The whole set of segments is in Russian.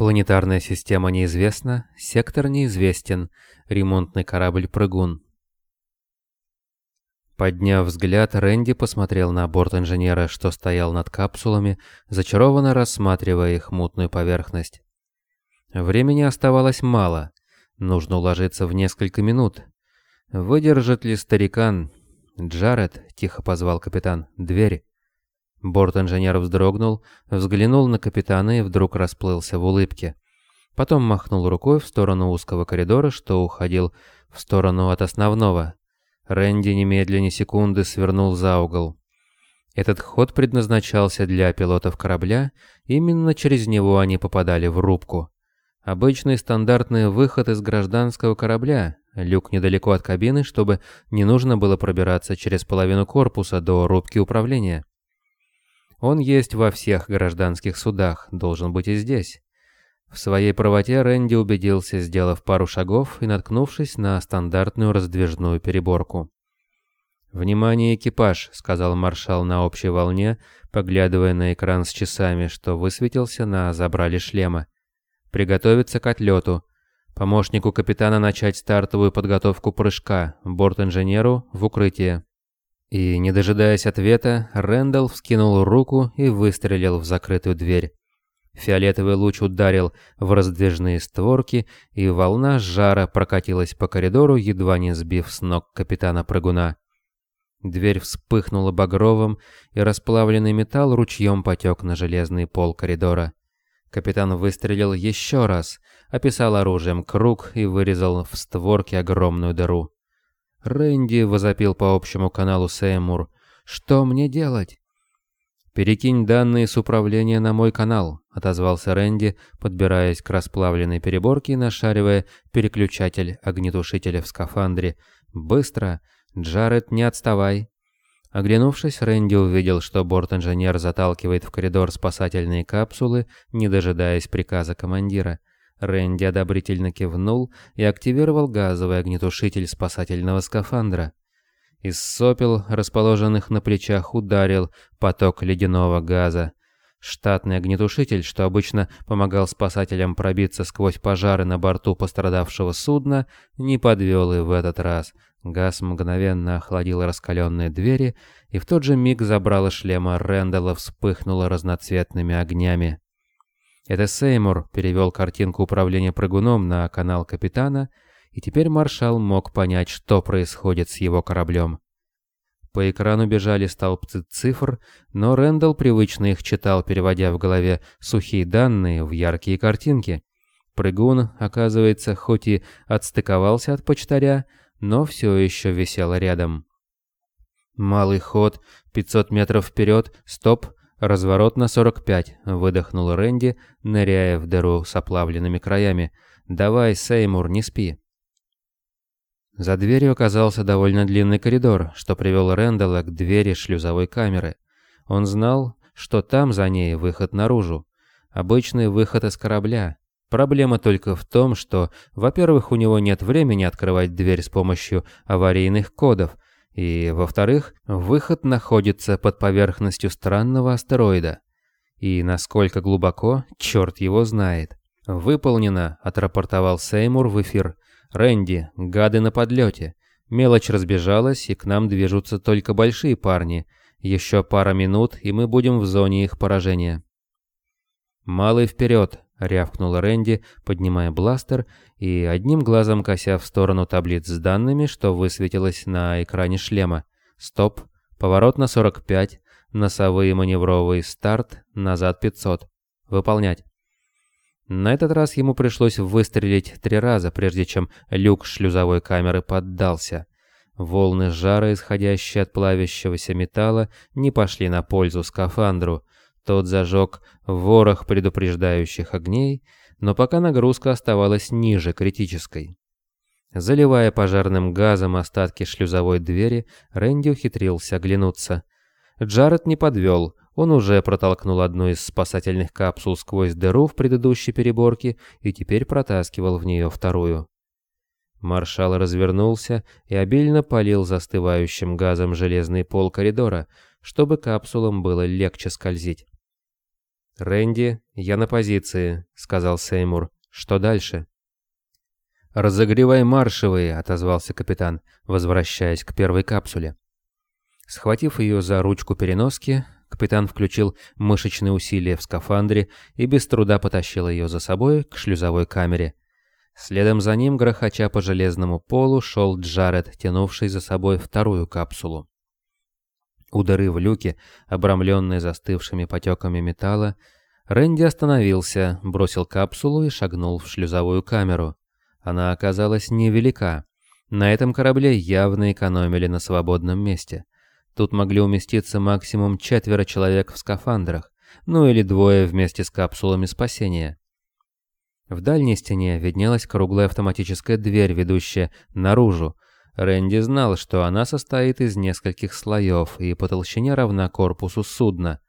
Планетарная система неизвестна, сектор неизвестен, ремонтный корабль «Прыгун». Подняв взгляд, Рэнди посмотрел на борт инженера, что стоял над капсулами, зачарованно рассматривая их мутную поверхность. Времени оставалось мало, нужно уложиться в несколько минут. Выдержит ли старикан? «Джаред», — тихо позвал капитан, — «дверь». Борт-инженер вздрогнул, взглянул на капитана и вдруг расплылся в улыбке. Потом махнул рукой в сторону узкого коридора, что уходил в сторону от основного. Рэнди немедленно секунды свернул за угол. Этот ход предназначался для пилотов корабля, именно через него они попадали в рубку. Обычный стандартный выход из гражданского корабля, люк недалеко от кабины, чтобы не нужно было пробираться через половину корпуса до рубки управления. Он есть во всех гражданских судах, должен быть и здесь. В своей правоте Рэнди убедился, сделав пару шагов и наткнувшись на стандартную раздвижную переборку. «Внимание, экипаж!» — сказал маршал на общей волне, поглядывая на экран с часами, что высветился на забрале шлема. «Приготовиться к отлету. Помощнику капитана начать стартовую подготовку прыжка, борт-инженеру в укрытие». И, не дожидаясь ответа, Рэндалл вскинул руку и выстрелил в закрытую дверь. Фиолетовый луч ударил в раздвижные створки, и волна жара прокатилась по коридору, едва не сбив с ног капитана прыгуна. Дверь вспыхнула багровым, и расплавленный металл ручьем потек на железный пол коридора. Капитан выстрелил еще раз, описал оружием круг и вырезал в створке огромную дыру. Рэнди возопил по общему каналу Сеймур. «Что мне делать?» «Перекинь данные с управления на мой канал», — отозвался Рэнди, подбираясь к расплавленной переборке и нашаривая переключатель огнетушителя в скафандре. «Быстро! Джаред, не отставай!» Оглянувшись, Рэнди увидел, что борт-инженер заталкивает в коридор спасательные капсулы, не дожидаясь приказа командира. Рэнди одобрительно кивнул и активировал газовый огнетушитель спасательного скафандра. Из сопел, расположенных на плечах, ударил поток ледяного газа. Штатный огнетушитель, что обычно помогал спасателям пробиться сквозь пожары на борту пострадавшего судна, не подвел и в этот раз. Газ мгновенно охладил раскаленные двери, и в тот же миг забрало шлема Рэндалла вспыхнуло разноцветными огнями. Это Сеймур перевел картинку управления прыгуном на канал капитана, и теперь маршал мог понять, что происходит с его кораблем. По экрану бежали столбцы цифр, но Рэндалл привычно их читал, переводя в голове сухие данные в яркие картинки. Прыгун, оказывается, хоть и отстыковался от почтаря, но все еще висел рядом. Малый ход, 500 метров вперед, стоп, «Разворот на 45», — выдохнул Рэнди, ныряя в дыру с оплавленными краями. «Давай, Сеймур, не спи». За дверью оказался довольно длинный коридор, что привел Рэндалла к двери шлюзовой камеры. Он знал, что там за ней выход наружу. Обычный выход из корабля. Проблема только в том, что, во-первых, у него нет времени открывать дверь с помощью аварийных кодов, и, во-вторых, выход находится под поверхностью странного астероида. И насколько глубоко, черт его знает. «Выполнено», — отрапортовал Сеймур в эфир. «Рэнди, гады на подлете. Мелочь разбежалась, и к нам движутся только большие парни. Еще пара минут, и мы будем в зоне их поражения». «Малый вперед!» — рявкнул Рэнди, поднимая бластер и одним глазом кося в сторону таблиц с данными, что высветилось на экране шлема. «Стоп! Поворот на 45, носовые маневровый старт, назад 500. Выполнять!» На этот раз ему пришлось выстрелить три раза, прежде чем люк шлюзовой камеры поддался. Волны жара, исходящие от плавящегося металла, не пошли на пользу скафандру, тот зажег ворох предупреждающих огней, но пока нагрузка оставалась ниже критической. Заливая пожарным газом остатки шлюзовой двери, Рэнди ухитрился оглянуться. Джаред не подвел, он уже протолкнул одну из спасательных капсул сквозь дыру в предыдущей переборке и теперь протаскивал в нее вторую. Маршал развернулся и обильно полил застывающим газом железный пол коридора, чтобы капсулам было легче скользить. «Рэнди, я на позиции», — сказал Сеймур. «Что дальше?» «Разогревай маршевые», — отозвался капитан, возвращаясь к первой капсуле. Схватив ее за ручку переноски, капитан включил мышечные усилия в скафандре и без труда потащил ее за собой к шлюзовой камере. Следом за ним, грохоча по железному полу, шел Джаред, тянувший за собой вторую капсулу. У дыры в люке, обрамленной застывшими потеками металла, Рэнди остановился, бросил капсулу и шагнул в шлюзовую камеру. Она оказалась невелика. На этом корабле явно экономили на свободном месте. Тут могли уместиться максимум четверо человек в скафандрах, ну или двое вместе с капсулами спасения. В дальней стене виднелась круглая автоматическая дверь, ведущая наружу. Рэнди знал, что она состоит из нескольких слоев и по толщине равна корпусу судна.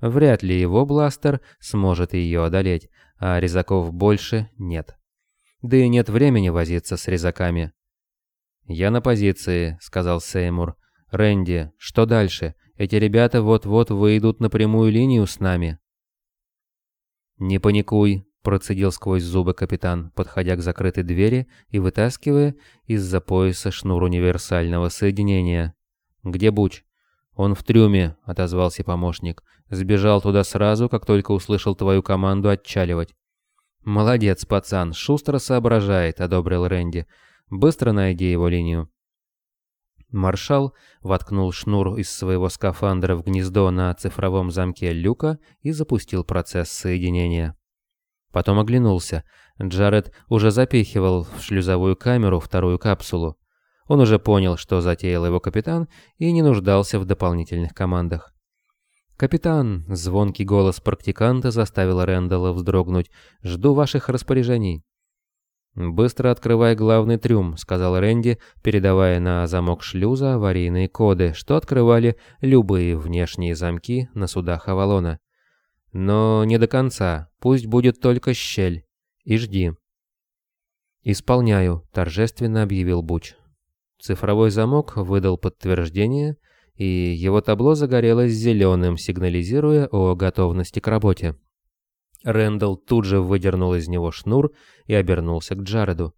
Вряд ли его бластер сможет ее одолеть, а резаков больше нет. Да и нет времени возиться с резаками. «Я на позиции», — сказал Сеймур. «Рэнди, что дальше? Эти ребята вот-вот выйдут на прямую линию с нами». «Не паникуй», — процедил сквозь зубы капитан, подходя к закрытой двери и вытаскивая из-за пояса шнур универсального соединения. «Где Буч?» «Он в трюме», — отозвался помощник. «Сбежал туда сразу, как только услышал твою команду отчаливать. «Молодец, пацан, шустро соображает», — одобрил Рэнди. «Быстро найди его линию». Маршал воткнул шнур из своего скафандра в гнездо на цифровом замке люка и запустил процесс соединения. Потом оглянулся. Джаред уже запихивал в шлюзовую камеру вторую капсулу. Он уже понял, что затеял его капитан, и не нуждался в дополнительных командах. «Капитан!» — звонкий голос практиканта заставил Рэндалла вздрогнуть. «Жду ваших распоряжений». «Быстро открывай главный трюм», — сказал Рэнди, передавая на замок шлюза аварийные коды, что открывали любые внешние замки на судах Авалона. «Но не до конца, пусть будет только щель. И жди». «Исполняю», — торжественно объявил Буч. Цифровой замок выдал подтверждение — и его табло загорелось зеленым, сигнализируя о готовности к работе. Рэндалл тут же выдернул из него шнур и обернулся к Джареду.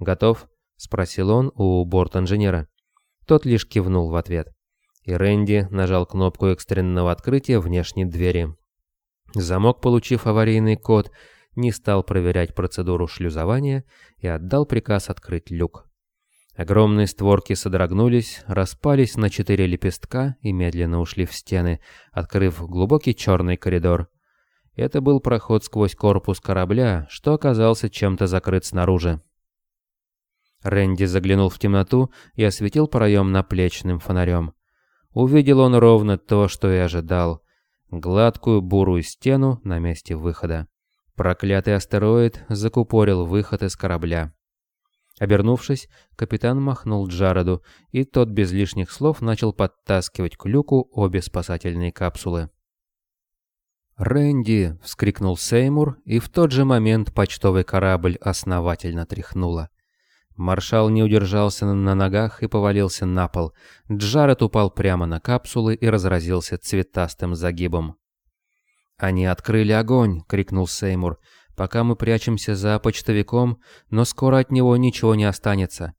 «Готов?» — спросил он у борт-инженера. Тот лишь кивнул в ответ. И Рэнди нажал кнопку экстренного открытия внешней двери. Замок, получив аварийный код, не стал проверять процедуру шлюзования и отдал приказ открыть люк. Огромные створки содрогнулись, распались на четыре лепестка и медленно ушли в стены, открыв глубокий черный коридор. Это был проход сквозь корпус корабля, что оказался чем-то закрыт снаружи. Рэнди заглянул в темноту и осветил проем наплечным фонарем. Увидел он ровно то, что и ожидал. Гладкую бурую стену на месте выхода. Проклятый астероид закупорил выход из корабля. Обернувшись, капитан махнул Джареду, и тот без лишних слов начал подтаскивать к люку обе спасательные капсулы. «Рэнди!» — вскрикнул Сеймур, и в тот же момент почтовый корабль основательно тряхнуло. Маршал не удержался на ногах и повалился на пол. Джаред упал прямо на капсулы и разразился цветастым загибом. «Они открыли огонь!» — крикнул Сеймур пока мы прячемся за почтовиком, но скоро от него ничего не останется».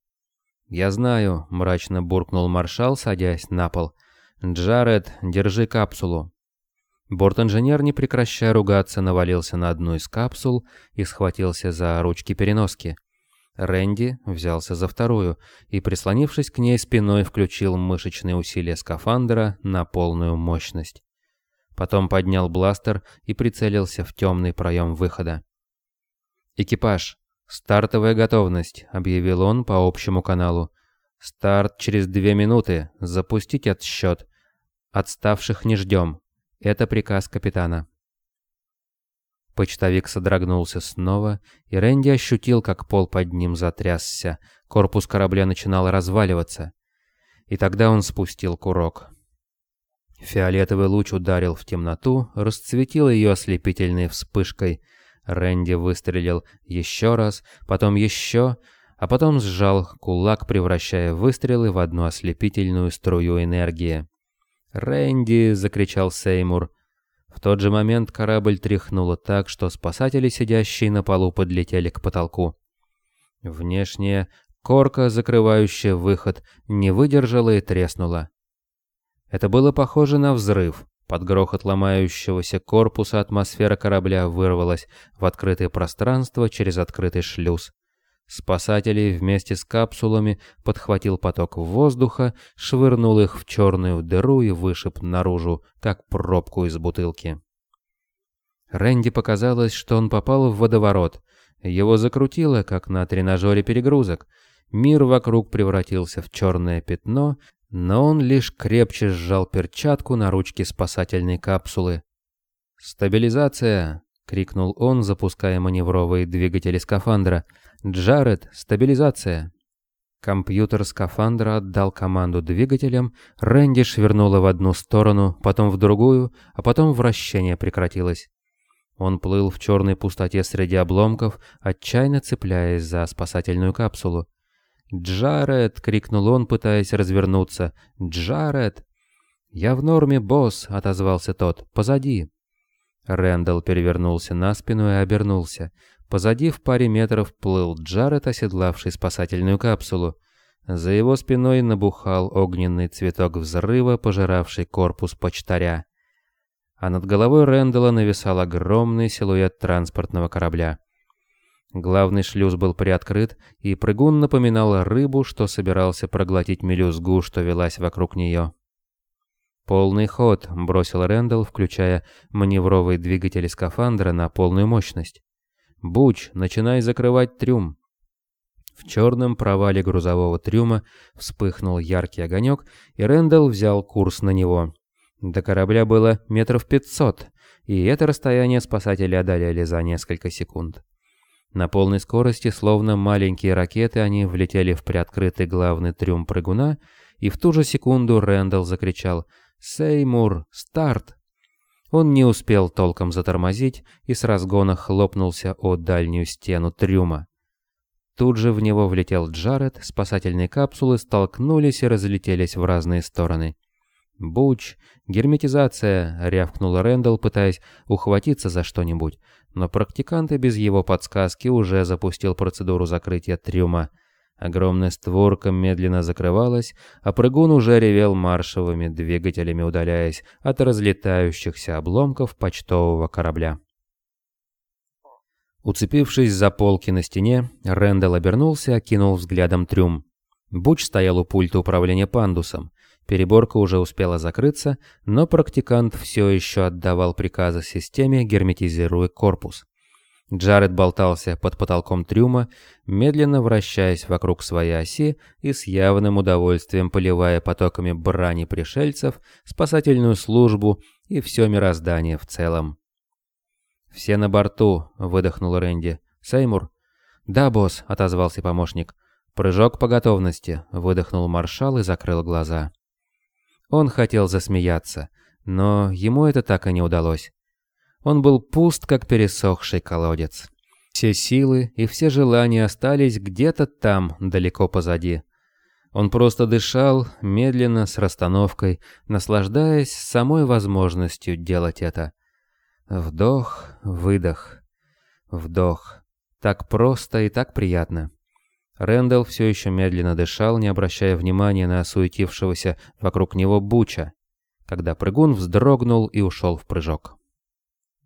«Я знаю», — мрачно буркнул маршал, садясь на пол. «Джаред, держи капсулу». Борт-инженер, не прекращая ругаться, навалился на одну из капсул и схватился за ручки переноски. Рэнди взялся за вторую и, прислонившись к ней спиной, включил мышечные усилия скафандра на полную мощность. Потом поднял бластер и прицелился в темный проем выхода. «Экипаж, стартовая готовность», — объявил он по общему каналу. «Старт через две минуты. Запустить отсчет. Отставших не ждем. Это приказ капитана». Почтовик содрогнулся снова, и Рэнди ощутил, как пол под ним затрясся. Корпус корабля начинал разваливаться. И тогда он спустил курок. Фиолетовый луч ударил в темноту, расцветил ее ослепительной вспышкой — Рэнди выстрелил еще раз, потом еще, а потом сжал кулак, превращая выстрелы в одну ослепительную струю энергии. «Рэнди!» — закричал Сеймур. В тот же момент корабль тряхнуло так, что спасатели, сидящие на полу, подлетели к потолку. Внешняя корка, закрывающая выход, не выдержала и треснула. Это было похоже на взрыв. Под грохот ломающегося корпуса атмосфера корабля вырвалась в открытое пространство через открытый шлюз. Спасателей вместе с капсулами подхватил поток воздуха, швырнул их в черную дыру и вышиб наружу, как пробку из бутылки. Рэнди показалось, что он попал в водоворот. Его закрутило, как на тренажере перегрузок. Мир вокруг превратился в черное пятно, но он лишь крепче сжал перчатку на ручке спасательной капсулы. «Стабилизация!» — крикнул он, запуская маневровые двигатели скафандра. «Джаред, стабилизация!» Компьютер скафандра отдал команду двигателям, Рэнди швырнула в одну сторону, потом в другую, а потом вращение прекратилось. Он плыл в черной пустоте среди обломков, отчаянно цепляясь за спасательную капсулу. «Джаред!» — крикнул он, пытаясь развернуться. «Джаред!» «Я в норме, босс!» — отозвался тот. «Позади!» Рэндалл перевернулся на спину и обернулся. Позади в паре метров плыл Джаред, оседлавший спасательную капсулу. За его спиной набухал огненный цветок взрыва, пожиравший корпус почтаря. А над головой Рэндалла нависал огромный силуэт транспортного корабля. Главный шлюз был приоткрыт, и прыгун напоминал рыбу, что собирался проглотить мелюзгу, что велась вокруг нее. «Полный ход», — бросил Рэндалл, включая маневровые двигатели скафандра на полную мощность. «Буч, начинай закрывать трюм». В черном провале грузового трюма вспыхнул яркий огонек, и Рэндалл взял курс на него. До корабля было метров пятьсот, и это расстояние спасатели одолели за несколько секунд. На полной скорости, словно маленькие ракеты, они влетели в приоткрытый главный трюм прыгуна, и в ту же секунду Рэндалл закричал «Сеймур, старт!». Он не успел толком затормозить и с разгона хлопнулся о дальнюю стену трюма. Тут же в него влетел Джаред, спасательные капсулы столкнулись и разлетелись в разные стороны. «Буч! Герметизация!» — рявкнул Рэндалл, пытаясь ухватиться за что-нибудь но практикант и без его подсказки уже запустил процедуру закрытия трюма. Огромная створка медленно закрывалась, а прыгун уже ревел маршевыми двигателями, удаляясь от разлетающихся обломков почтового корабля. Уцепившись за полки на стене, Рэндалл обернулся, окинул взглядом трюм. Буч стоял у пульта управления пандусом. Переборка уже успела закрыться, но практикант все еще отдавал приказы системе, герметизируя корпус. Джаред болтался под потолком трюма, медленно вращаясь вокруг своей оси и с явным удовольствием поливая потоками брани пришельцев, спасательную службу и все мироздание в целом. «Все на борту», — выдохнул Рэнди. «Сеймур?» «Да, босс», — отозвался помощник. «Прыжок по готовности», — выдохнул маршал и закрыл глаза. Он хотел засмеяться, но ему это так и не удалось. Он был пуст, как пересохший колодец. Все силы и все желания остались где-то там, далеко позади. Он просто дышал, медленно, с расстановкой, наслаждаясь самой возможностью делать это. Вдох, выдох, вдох. Так просто и так приятно. Рэндалл все еще медленно дышал, не обращая внимания на суетившегося вокруг него Буча, когда прыгун вздрогнул и ушел в прыжок.